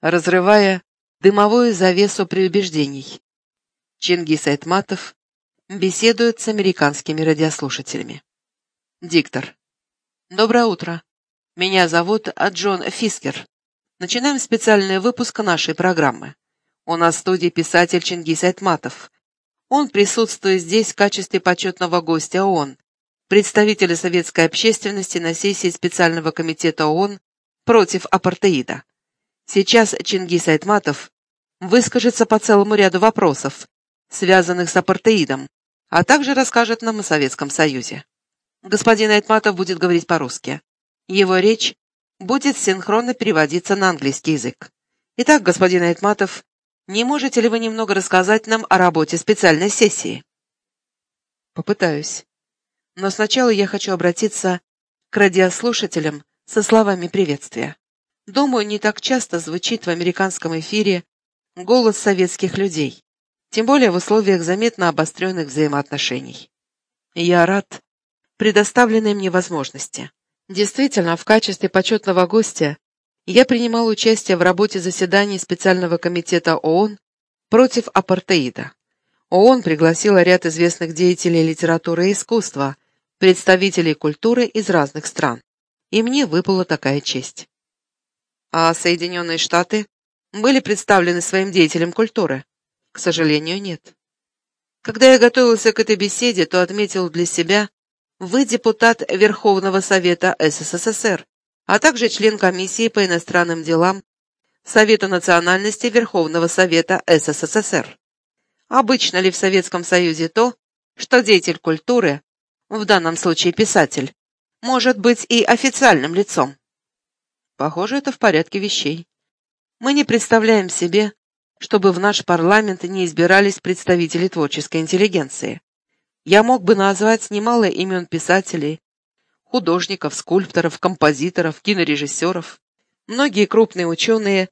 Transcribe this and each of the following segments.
разрывая дымовую завесу преубеждений. Чингис Айтматов беседует с американскими радиослушателями. Диктор. Доброе утро. Меня зовут Джон Фискер. Начинаем специальный выпуск нашей программы. У нас в студии писатель Чингис Айтматов. Он присутствует здесь в качестве почетного гостя ООН, представителя советской общественности на сессии специального комитета ООН против апартеида. Сейчас Чингис Айтматов выскажется по целому ряду вопросов, связанных с апартеидом, а также расскажет нам о Советском Союзе. Господин Айтматов будет говорить по-русски. Его речь будет синхронно переводиться на английский язык. Итак, господин Айтматов, не можете ли вы немного рассказать нам о работе специальной сессии? Попытаюсь. Но сначала я хочу обратиться к радиослушателям со словами приветствия. Думаю, не так часто звучит в американском эфире голос советских людей, тем более в условиях заметно обостренных взаимоотношений. Я рад предоставленной мне возможности. Действительно, в качестве почетного гостя я принимал участие в работе заседаний специального комитета ООН против апартеида. ООН пригласила ряд известных деятелей литературы и искусства, представителей культуры из разных стран, и мне выпала такая честь. А Соединенные Штаты были представлены своим деятелям культуры? К сожалению, нет. Когда я готовился к этой беседе, то отметил для себя, вы депутат Верховного Совета СССР, а также член комиссии по иностранным делам Совета национальности Верховного Совета СССР. Обычно ли в Советском Союзе то, что деятель культуры, в данном случае писатель, может быть и официальным лицом? Похоже, это в порядке вещей. Мы не представляем себе, чтобы в наш парламент не избирались представители творческой интеллигенции. Я мог бы назвать немало имен писателей, художников, скульпторов, композиторов, кинорежиссеров. Многие крупные ученые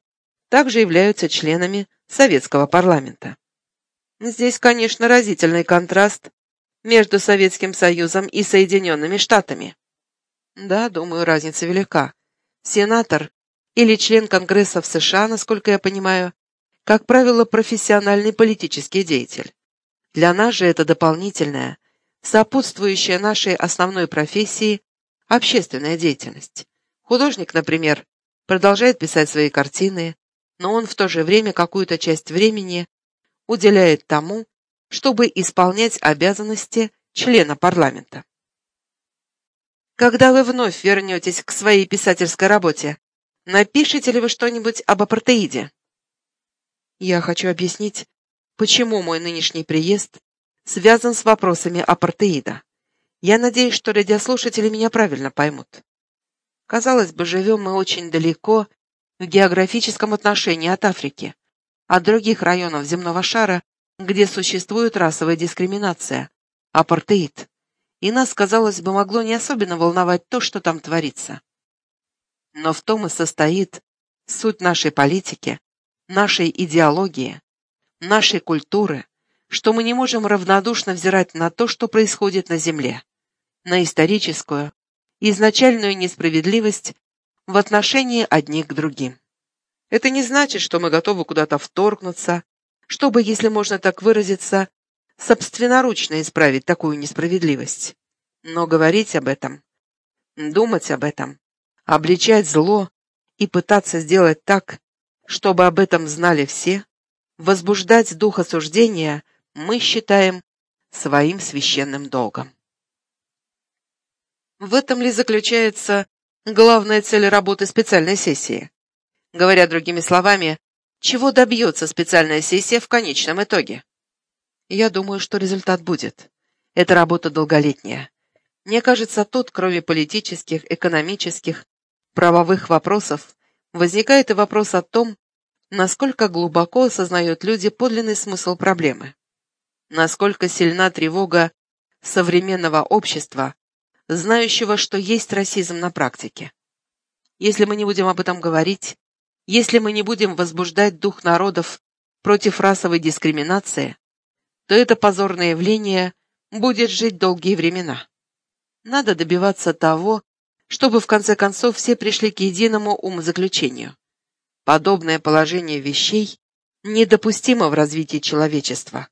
также являются членами советского парламента. Здесь, конечно, разительный контраст между Советским Союзом и Соединенными Штатами. Да, думаю, разница велика. Сенатор или член Конгресса в США, насколько я понимаю, как правило, профессиональный политический деятель. Для нас же это дополнительная, сопутствующая нашей основной профессии Общественная деятельность. Художник, например, продолжает писать свои картины, но он в то же время какую-то часть времени уделяет тому, чтобы исполнять обязанности члена парламента. Когда вы вновь вернетесь к своей писательской работе, напишите ли вы что-нибудь об апартеиде? Я хочу объяснить, почему мой нынешний приезд связан с вопросами апартеида. Я надеюсь, что радиослушатели меня правильно поймут. Казалось бы, живем мы очень далеко в географическом отношении от Африки, от других районов земного шара, где существует расовая дискриминация, апартеид. И нас, казалось бы, могло не особенно волновать то, что там творится. Но в том и состоит суть нашей политики, нашей идеологии, нашей культуры, что мы не можем равнодушно взирать на то, что происходит на Земле, на историческую, изначальную несправедливость в отношении одних к другим. Это не значит, что мы готовы куда-то вторгнуться, чтобы, если можно так выразиться, собственноручно исправить такую несправедливость. Но говорить об этом, думать об этом, обличать зло и пытаться сделать так, чтобы об этом знали все, возбуждать дух осуждения – мы считаем своим священным долгом. В этом ли заключается главная цель работы специальной сессии? Говоря другими словами, чего добьется специальная сессия в конечном итоге? Я думаю, что результат будет. Это работа долголетняя. Мне кажется, тут, кроме политических, экономических, правовых вопросов, возникает и вопрос о том, насколько глубоко осознают люди подлинный смысл проблемы насколько сильна тревога современного общества, знающего, что есть расизм на практике. Если мы не будем об этом говорить, если мы не будем возбуждать дух народов против расовой дискриминации, то это позорное явление будет жить долгие времена. Надо добиваться того, чтобы в конце концов все пришли к единому умозаключению. Подобное положение вещей недопустимо в развитии человечества.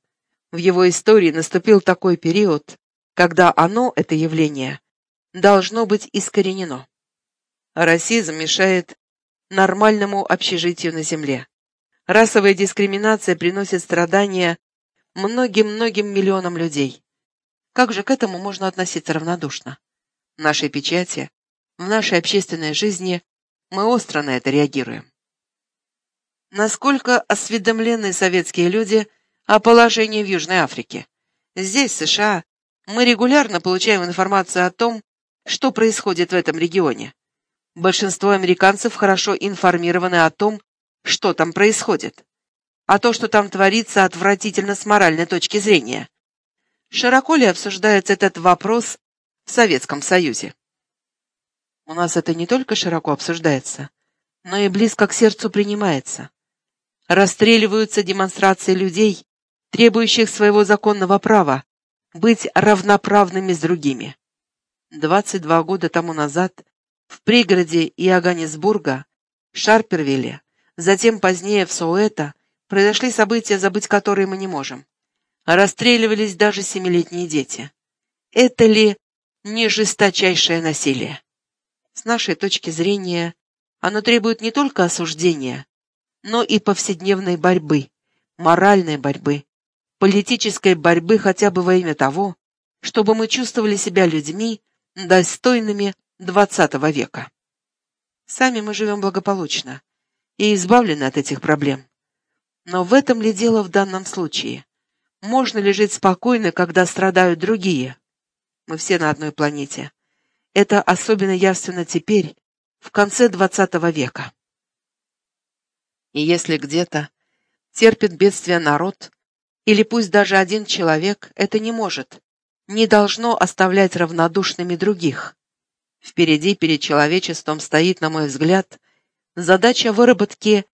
В его истории наступил такой период, когда оно, это явление, должно быть искоренено. Расизм мешает нормальному общежитию на Земле. Расовая дискриминация приносит страдания многим-многим миллионам людей. Как же к этому можно относиться равнодушно? В нашей печати, в нашей общественной жизни мы остро на это реагируем. Насколько осведомлены советские люди о положении в Южной Африке? Здесь, в США, мы регулярно получаем информацию о том, что происходит в этом регионе. Большинство американцев хорошо информированы о том, что там происходит. А то, что там творится, отвратительно с моральной точки зрения. Широко ли обсуждается этот вопрос в Советском Союзе? У нас это не только широко обсуждается, но и близко к сердцу принимается. Расстреливаются демонстрации людей, требующих своего законного права быть равноправными с другими. 22 года тому назад в пригороде Иоганнесбурга, Шарпервилле, затем позднее в Соуэто произошли события, забыть которые мы не можем. Расстреливались даже семилетние дети. Это ли не жесточайшее насилие? С нашей точки зрения, оно требует не только осуждения, но и повседневной борьбы, моральной борьбы, политической борьбы хотя бы во имя того, чтобы мы чувствовали себя людьми, достойными XX века. Сами мы живем благополучно и избавлены от этих проблем. Но в этом ли дело в данном случае? Можно ли жить спокойно, когда страдают другие? Мы все на одной планете. Это особенно явственно теперь, в конце XX века. И если где-то терпит бедствие народ, или пусть даже один человек, это не может, не должно оставлять равнодушными других. Впереди перед человечеством стоит, на мой взгляд, задача выработки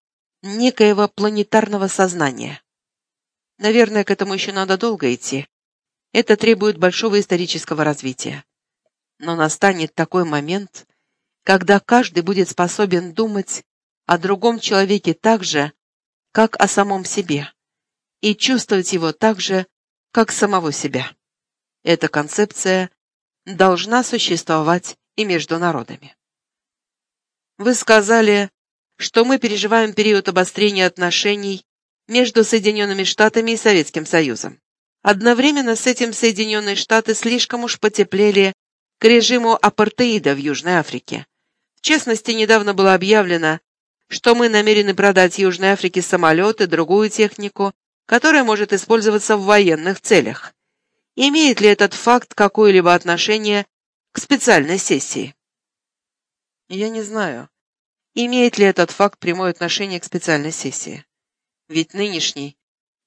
некоего планетарного сознания. Наверное, к этому еще надо долго идти. Это требует большого исторического развития. Но настанет такой момент, когда каждый будет способен думать о другом человеке так же, как о самом себе, и чувствовать его так же, как самого себя. Эта концепция должна существовать и между народами. Вы сказали, что мы переживаем период обострения отношений между Соединенными Штатами и Советским Союзом. Одновременно с этим Соединенные Штаты слишком уж потеплели к режиму апартеида в Южной Африке. В частности, недавно было объявлено, что мы намерены продать Южной Африке самолеты, другую технику, которая может использоваться в военных целях. Имеет ли этот факт какое-либо отношение к специальной сессии? Я не знаю, имеет ли этот факт прямое отношение к специальной сессии. Ведь нынешний,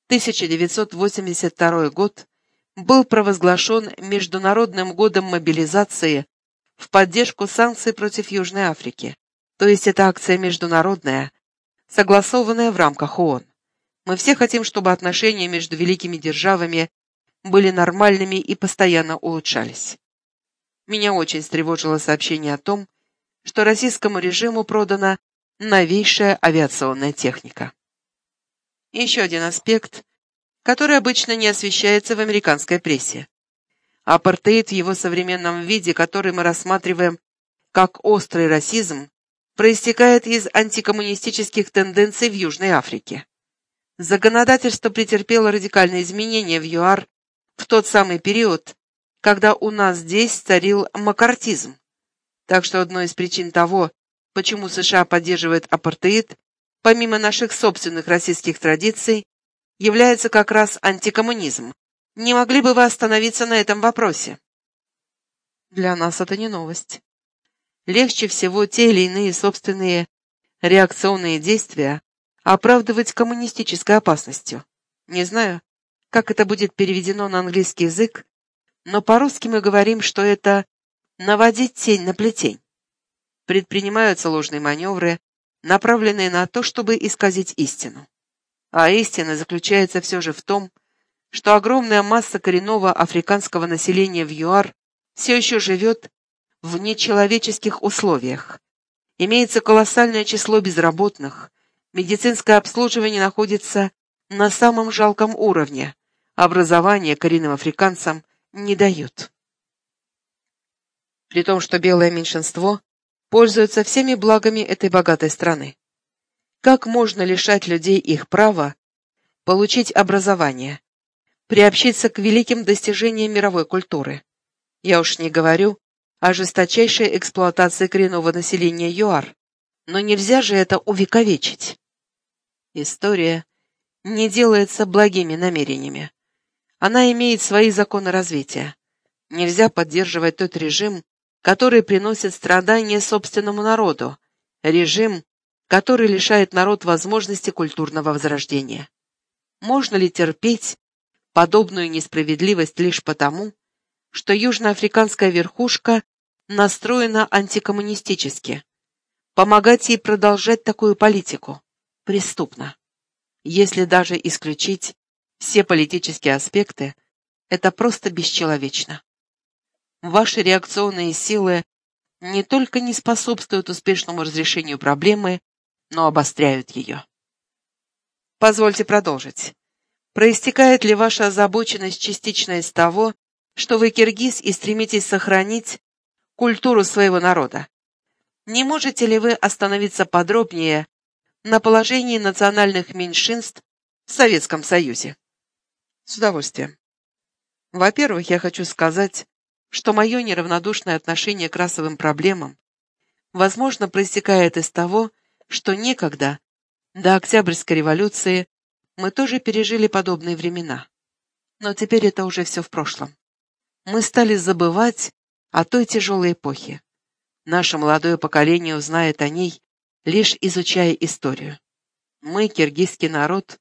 1982 год, был провозглашен Международным годом мобилизации в поддержку санкций против Южной Африки. То есть это акция международная, согласованная в рамках ООН. Мы все хотим, чтобы отношения между великими державами были нормальными и постоянно улучшались. Меня очень встревожило сообщение о том, что российскому режиму продана новейшая авиационная техника. еще один аспект, который обычно не освещается в американской прессе. Апартеид в его современном виде, который мы рассматриваем как острый расизм, проистекает из антикоммунистических тенденций в Южной Африке. Законодательство претерпело радикальные изменения в ЮАР в тот самый период, когда у нас здесь царил макартизм. Так что одной из причин того, почему США поддерживает апартеид, помимо наших собственных российских традиций, является как раз антикоммунизм. Не могли бы вы остановиться на этом вопросе? Для нас это не новость. Легче всего те или иные собственные реакционные действия оправдывать коммунистической опасностью. Не знаю, как это будет переведено на английский язык, но по-русски мы говорим, что это «наводить тень на плетень». Предпринимаются ложные маневры, направленные на то, чтобы исказить истину. А истина заключается все же в том, что огромная масса коренного африканского населения в ЮАР все еще живет в нечеловеческих условиях. Имеется колоссальное число безработных, Медицинское обслуживание находится на самом жалком уровне. Образование коренным африканцам не дают. При том, что белое меньшинство пользуется всеми благами этой богатой страны. Как можно лишать людей их права получить образование, приобщиться к великим достижениям мировой культуры? Я уж не говорю о жесточайшей эксплуатации коренного населения ЮАР, но нельзя же это увековечить. История не делается благими намерениями. Она имеет свои законы развития. Нельзя поддерживать тот режим, который приносит страдания собственному народу, режим, который лишает народ возможности культурного возрождения. Можно ли терпеть подобную несправедливость лишь потому, что южноафриканская верхушка настроена антикоммунистически? Помогать ей продолжать такую политику преступно. Если даже исключить все политические аспекты, это просто бесчеловечно. Ваши реакционные силы не только не способствуют успешному разрешению проблемы, но обостряют ее. Позвольте продолжить. Проистекает ли ваша озабоченность частично из того, что вы киргиз и стремитесь сохранить культуру своего народа? Не можете ли вы остановиться подробнее на положении национальных меньшинств в Советском Союзе? С удовольствием. Во-первых, я хочу сказать, что мое неравнодушное отношение к расовым проблемам, возможно, проистекает из того, что некогда, до Октябрьской революции, мы тоже пережили подобные времена. Но теперь это уже все в прошлом. Мы стали забывать о той тяжелой эпохе. Наше молодое поколение узнает о ней, лишь изучая историю. Мы, киргизский народ,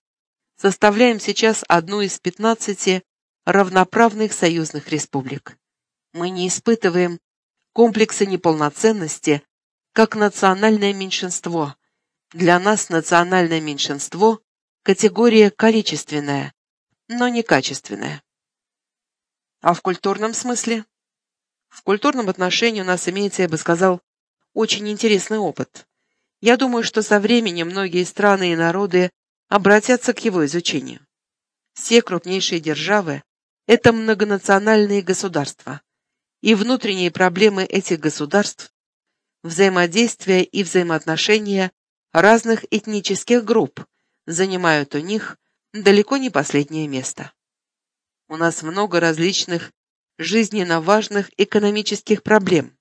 составляем сейчас одну из пятнадцати равноправных союзных республик мы не испытываем комплекса неполноценности как национальное меньшинство. Для нас национальное меньшинство – категория количественная, но не качественная. А в культурном смысле? В культурном отношении у нас имеется, я бы сказал, очень интересный опыт. Я думаю, что со временем многие страны и народы обратятся к его изучению. Все крупнейшие державы – это многонациональные государства и внутренние проблемы этих государств, взаимодействие и взаимоотношения разных этнических групп занимают у них далеко не последнее место. У нас много различных жизненно важных экономических проблем,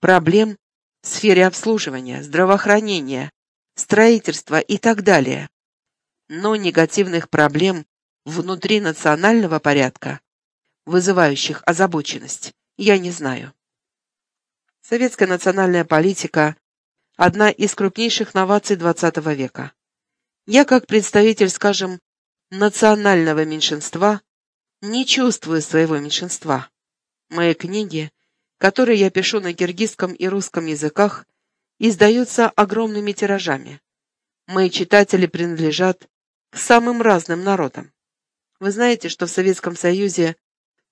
проблем в сфере обслуживания, здравоохранения, строительства и так далее, но негативных проблем внутри национального порядка, вызывающих озабоченность, я не знаю. Советская национальная политика – одна из крупнейших новаций XX века. Я, как представитель, скажем, национального меньшинства, не чувствую своего меньшинства. Мои книги, которые я пишу на киргизском и русском языках, издаются огромными тиражами. Мои читатели принадлежат к самым разным народам. Вы знаете, что в Советском Союзе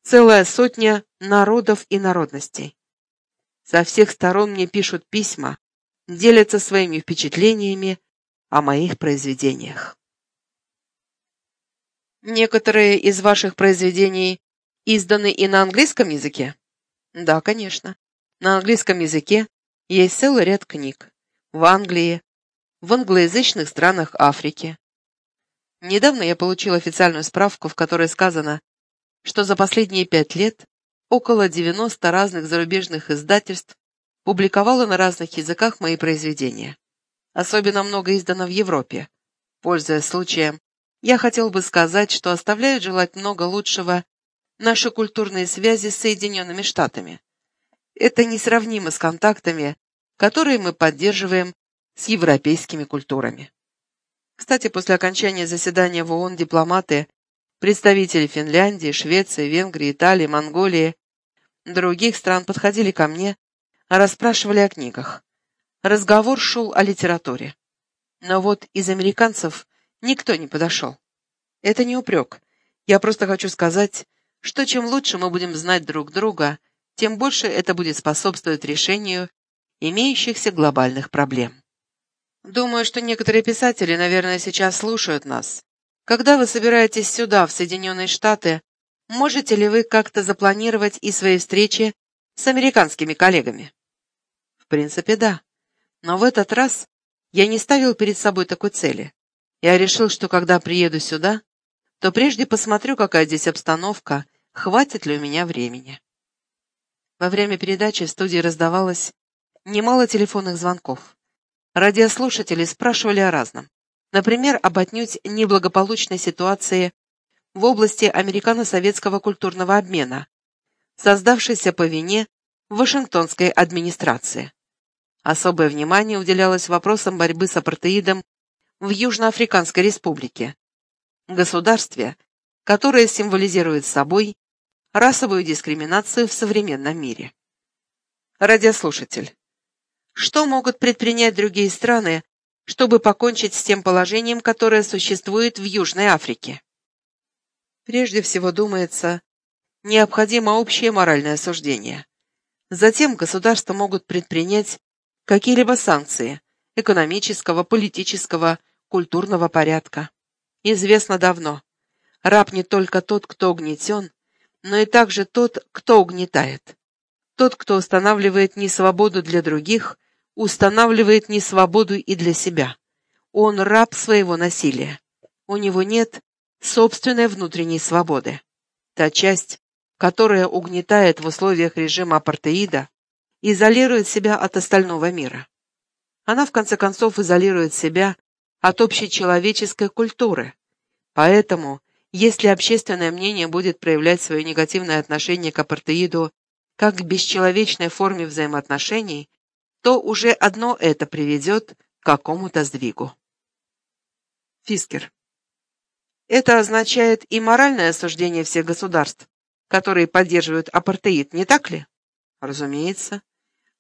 целая сотня народов и народностей. Со всех сторон мне пишут письма, делятся своими впечатлениями о моих произведениях. Некоторые из ваших произведений изданы и на английском языке? Да, конечно. На английском языке есть целый ряд книг. В Англии, в англоязычных странах Африки. Недавно я получил официальную справку, в которой сказано, что за последние пять лет около 90 разных зарубежных издательств публиковало на разных языках мои произведения. Особенно много издано в Европе. Пользуясь случаем, я хотел бы сказать, что оставляют желать много лучшего наши культурные связи с Соединенными Штатами. Это несравнимо с контактами, которые мы поддерживаем с европейскими культурами. Кстати, после окончания заседания в ООН дипломаты Представители Финляндии, Швеции, Венгрии, Италии, Монголии, других стран подходили ко мне, расспрашивали о книгах. Разговор шел о литературе. Но вот из американцев никто не подошел. Это не упрек. Я просто хочу сказать, что чем лучше мы будем знать друг друга, тем больше это будет способствовать решению имеющихся глобальных проблем. Думаю, что некоторые писатели, наверное, сейчас слушают нас. Когда вы собираетесь сюда, в Соединенные Штаты, можете ли вы как-то запланировать и свои встречи с американскими коллегами? В принципе, да. Но в этот раз я не ставил перед собой такой цели. Я решил, что когда приеду сюда, то прежде посмотрю, какая здесь обстановка, хватит ли у меня времени. Во время передачи в студии раздавалось немало телефонных звонков. Радиослушатели спрашивали о разном. Например, об отнюдь неблагополучной ситуации в области американо-советского культурного обмена, создавшейся по вине Вашингтонской администрации. Особое внимание уделялось вопросам борьбы с апартеидом в Южноафриканской республике, государстве, которое символизирует собой расовую дискриминацию в современном мире. Радиослушатель. Что могут предпринять другие страны, чтобы покончить с тем положением, которое существует в Южной Африке? Прежде всего, думается, необходимо общее моральное осуждение. Затем государства могут предпринять какие-либо санкции экономического, политического, культурного порядка. Известно давно, раб не только тот, кто угнетен, но и также тот, кто угнетает. Тот, кто устанавливает несвободу для других, устанавливает несвободу и для себя. Он раб своего насилия. У него нет собственной внутренней свободы. Та часть, которая угнетает в условиях режима апартеида, изолирует себя от остального мира. Она, в конце концов, изолирует себя от общечеловеческой культуры. Поэтому, если общественное мнение будет проявлять свое негативное отношение к апартеиду как к бесчеловечной форме взаимоотношений, то уже одно это приведет к какому-то сдвигу. Фискер. Это означает и моральное осуждение всех государств, которые поддерживают апартеид, не так ли? Разумеется.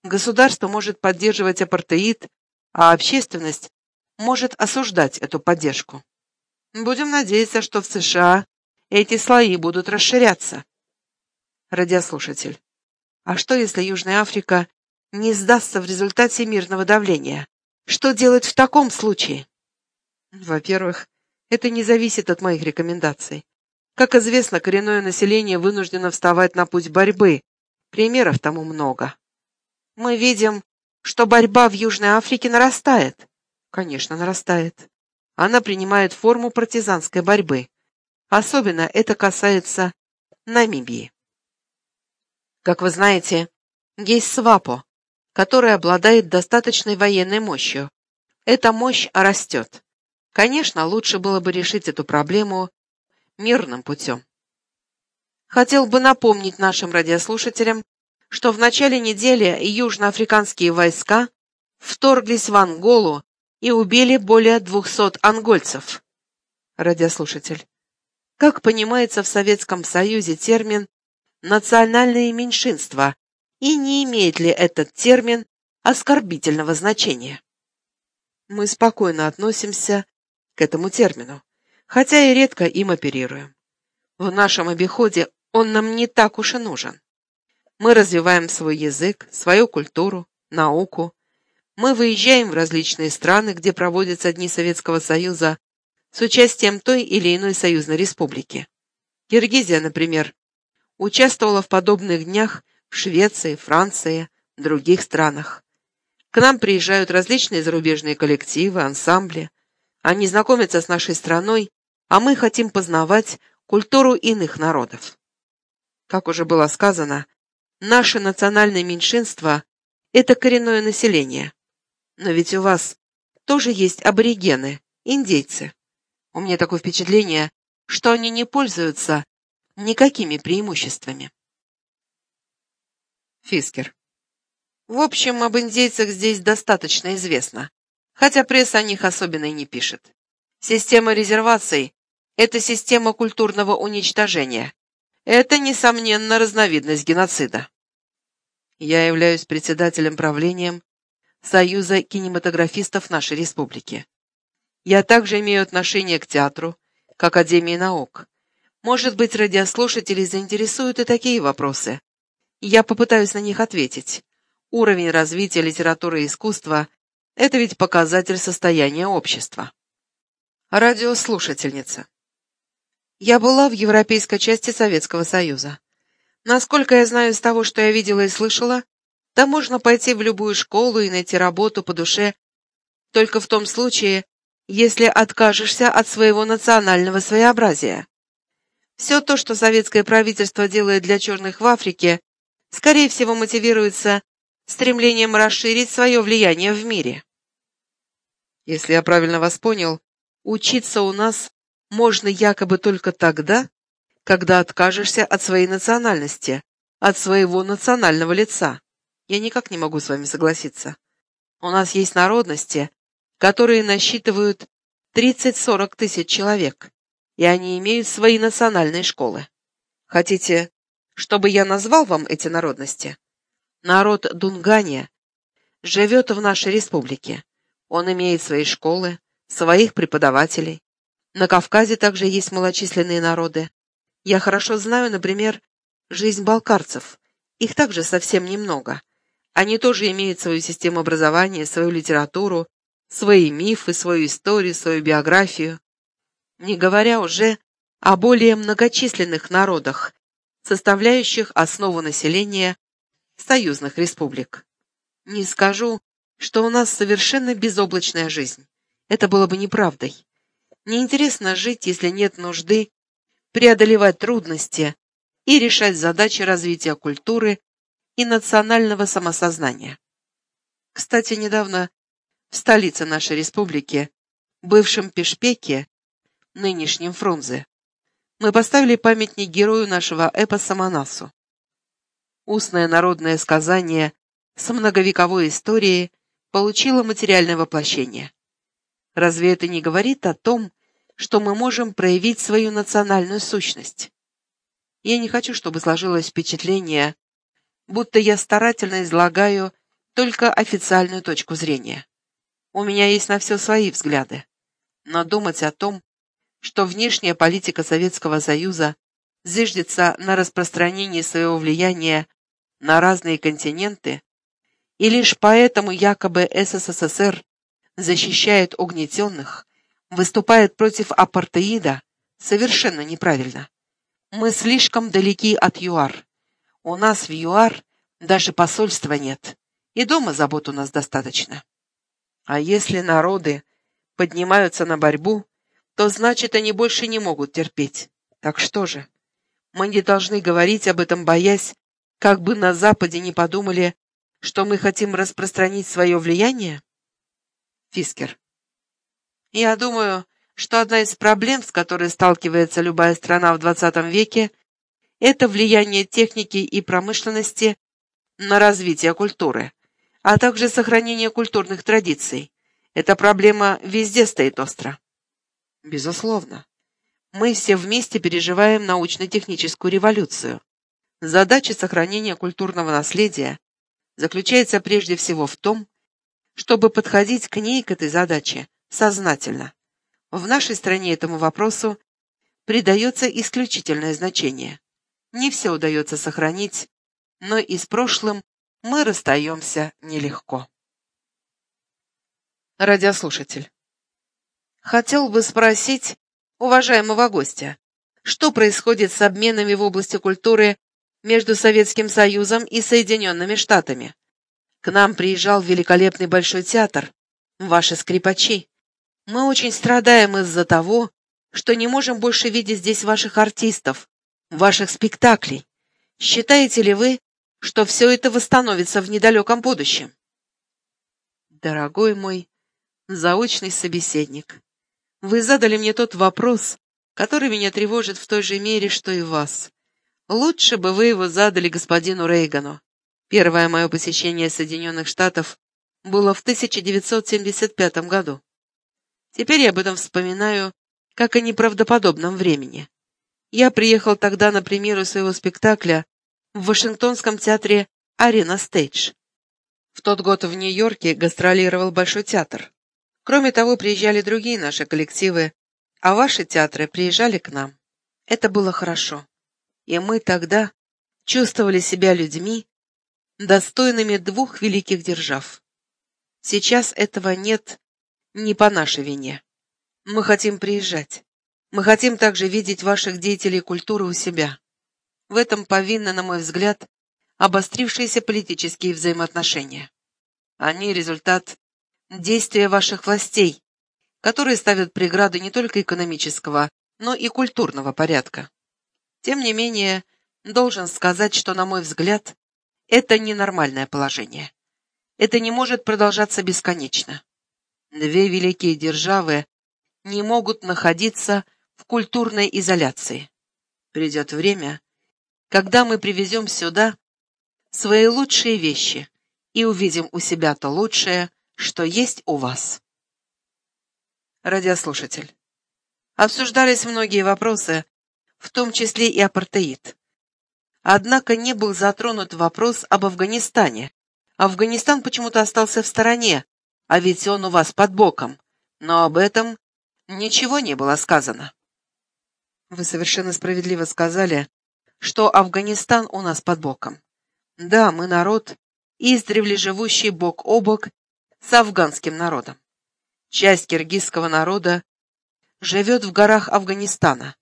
Государство может поддерживать апартеид, а общественность может осуждать эту поддержку. Будем надеяться, что в США эти слои будут расширяться. Радиослушатель. А что, если Южная Африка не сдастся в результате мирного давления? Что делать в таком случае? Во-первых, это не зависит от моих рекомендаций. Как известно, коренное население вынуждено вставать на путь борьбы. Примеров тому много. Мы видим, что борьба в Южной Африке нарастает. Конечно, нарастает. Она принимает форму партизанской борьбы. Особенно это касается Намибии. Как вы знаете, есть СВАПО, который обладает достаточной военной мощью. Эта мощь растет. Конечно, лучше было бы решить эту проблему мирным путем. Хотел бы напомнить нашим радиослушателям, что в начале недели южноафриканские войска вторглись в Анголу и убили более 200 ангольцев. Радиослушатель. Как понимается в Советском Союзе термин «национальные меньшинства» и не имеет ли этот термин оскорбительного значения? Мы спокойно относимся к этому термину, хотя и редко им оперируем. В нашем обиходе он нам не так уж и нужен. Мы развиваем свой язык, свою культуру, науку. Мы выезжаем в различные страны, где проводятся Дни Советского Союза с участием той или иной союзной республики. Киргизия, например, участвовала в подобных днях Швеции, Франции, других странах. К нам приезжают различные зарубежные коллективы, ансамбли. Они знакомятся с нашей страной, а мы хотим познавать культуру иных народов. Как уже было сказано, Наше национальное меньшинство – это коренное население. Но ведь у вас тоже есть аборигены, индейцы. У меня такое впечатление, что они не пользуются никакими преимуществами. Фискер. В общем, об индейцах здесь достаточно известно, хотя пресса о них особенно и не пишет. Система резерваций – это система культурного уничтожения. Это, несомненно, разновидность геноцида. Я являюсь председателем правления Союза кинематографистов нашей республики. Я также имею отношение к театру, к Академии наук. Может быть, радиослушателей заинтересуют и такие вопросы. Я попытаюсь на них ответить. Уровень развития литературы и искусства Это ведь показатель состояния общества. Радиослушательница. Я была в европейской части Советского Союза. Насколько я знаю из того, что я видела и слышала, там можно пойти в любую школу и найти работу по душе только в том случае, если откажешься от своего национального своеобразия. Все то, что советское правительство делает для черных в Африке, скорее всего мотивируется стремлением расширить свое влияние в мире. Если я правильно вас понял, учиться у нас можно якобы только тогда, когда откажешься от своей национальности, от своего национального лица. Я никак не могу с вами согласиться. У нас есть народности, которые насчитывают 30-40 тысяч человек, и они имеют свои национальные школы. Хотите, чтобы я назвал вам эти народности? Народ Дунгания живет в нашей республике. Он имеет свои школы, своих преподавателей. На Кавказе также есть малочисленные народы. Я хорошо знаю, например, жизнь балкарцев. Их также совсем немного. Они тоже имеют свою систему образования, свою литературу, свои мифы, свою историю, свою биографию. Не говоря уже о более многочисленных народах, составляющих основу населения союзных республик. Не скажу, что у нас совершенно безоблачная жизнь. Это было бы неправдой. Неинтересно жить, если нет нужды преодолевать трудности и решать задачи развития культуры и национального самосознания. Кстати, недавно в столице нашей республики, бывшем Пешпеке, нынешнем Фрунзе, мы поставили памятник герою нашего эпоса Манасу. Устное народное сказание с многовековой историей получило материальное воплощение. Разве это не говорит о том, что мы можем проявить свою национальную сущность? Я не хочу, чтобы сложилось впечатление, будто я старательно излагаю только официальную точку зрения. У меня есть на все свои взгляды. Но думать о том, что внешняя политика Советского Союза зиждется на распространении своего влияния на разные континенты, и лишь поэтому якобы СССР защищает угнетенных, выступает против апартеида, совершенно неправильно. Мы слишком далеки от ЮАР. У нас в ЮАР даже посольства нет, и дома забот у нас достаточно. А если народы поднимаются на борьбу, то значит они больше не могут терпеть. Так что же? Мы не должны говорить об этом, боясь, как бы на Западе не подумали, что мы хотим распространить свое влияние? Фискер. Я думаю, что одна из проблем, с которой сталкивается любая страна в XX веке, это влияние техники и промышленности на развитие культуры а также сохранение культурных традиций. Эта проблема везде стоит остро. Безусловно. Мы все вместе переживаем научно-техническую революцию. Задача сохранения культурного наследия заключается прежде всего в том, чтобы подходить к ней, к этой задаче, сознательно. В нашей стране этому вопросу придается исключительное значение. Не все удается сохранить, но и с прошлым мы расстаемся нелегко. Радиослушатель. Хотел бы спросить уважаемого гостя, что происходит с обменами в области культуры между Советским Союзом и Соединенными Штатами? К нам приезжал великолепный Большой театр, ваши скрипачи. Мы очень страдаем из-за того, что не можем больше видеть здесь ваших артистов, ваших спектаклей. Считаете ли вы, что все это восстановится в недалеком будущем. Дорогой мой заочный собеседник, вы задали мне тот вопрос, который меня тревожит в той же мере, что и вас. Лучше бы вы его задали господину Рейгану. Первое мое посещение Соединенных Штатов было в 1975 году. Теперь я об этом вспоминаю, как о неправдоподобном времени. Я приехал тогда на премьеру своего спектакля в Вашингтонском театре «Арена Стейдж». В тот год в Нью-Йорке гастролировал Большой театр. Кроме того, приезжали другие наши коллективы, а ваши театры приезжали к нам. Это было хорошо. И мы тогда чувствовали себя людьми, достойными двух великих держав. Сейчас этого нет не по нашей вине. Мы хотим приезжать. Мы хотим также видеть ваших деятелей культуры у себя. В этом повинны, на мой взгляд, обострившиеся политические взаимоотношения. Они – результат действия ваших властей, которые ставят преграды не только экономического, но и культурного порядка. Тем не менее, должен сказать, что, на мой взгляд, это ненормальное положение. Это не может продолжаться бесконечно. Две великие державы не могут находиться в культурной изоляции. Придет время, когда мы привезем сюда свои лучшие вещи и увидим у себя то лучшее, что есть у вас. Радиослушатель. Обсуждались многие вопросы, в том числе и апартеид. Однако не был затронут вопрос об Афганистане. Афганистан почему-то остался в стороне, а ведь он у вас под боком. Но об этом ничего не было сказано. Вы совершенно справедливо сказали, что Афганистан у нас под боком. Да, мы народ, издревле живущий бок о бок с афганским народом. Часть киргизского народа живет в горах Афганистана.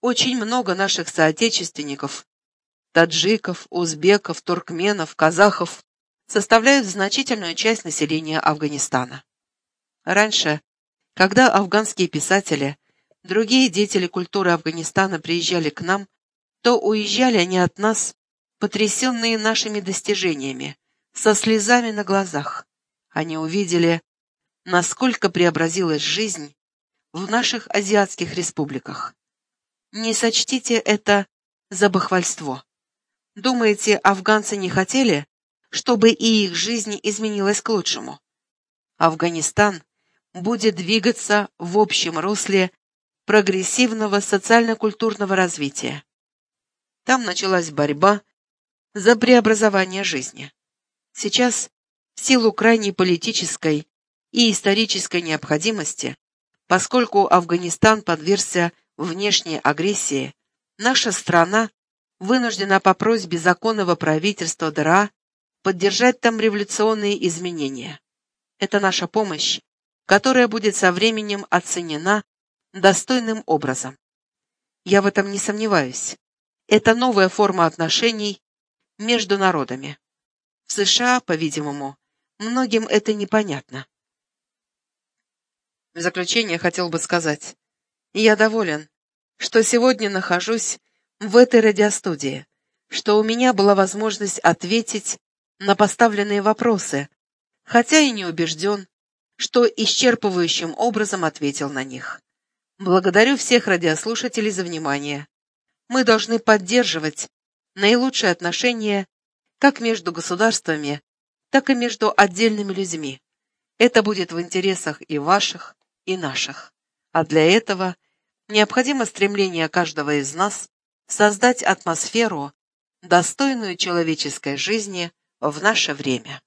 Очень много наших соотечественников, таджиков, узбеков, туркменов, казахов, составляют значительную часть населения Афганистана. Раньше, когда афганские писатели, другие деятели культуры Афганистана приезжали к нам, то уезжали они от нас, потрясенные нашими достижениями, со слезами на глазах. Они увидели, насколько преобразилась жизнь в наших азиатских республиках. Не сочтите это за бахвальство. Думаете, афганцы не хотели, чтобы и их жизнь изменилась к лучшему? Афганистан будет двигаться в общем русле прогрессивного социально-культурного развития. Там началась борьба за преобразование жизни. Сейчас, в силу крайней политической и исторической необходимости, поскольку Афганистан подвергся внешней агрессии, наша страна вынуждена по просьбе законного правительства ДРА поддержать там революционные изменения. Это наша помощь, которая будет со временем оценена достойным образом. Я в этом не сомневаюсь. Это новая форма отношений между народами. В США, по-видимому, многим это непонятно. В заключение хотел бы сказать, я доволен, что сегодня нахожусь в этой радиостудии, что у меня была возможность ответить на поставленные вопросы, хотя и не убежден, что исчерпывающим образом ответил на них. Благодарю всех радиослушателей за внимание мы должны поддерживать наилучшие отношения как между государствами, так и между отдельными людьми. Это будет в интересах и ваших, и наших. А для этого необходимо стремление каждого из нас создать атмосферу, достойную человеческой жизни в наше время.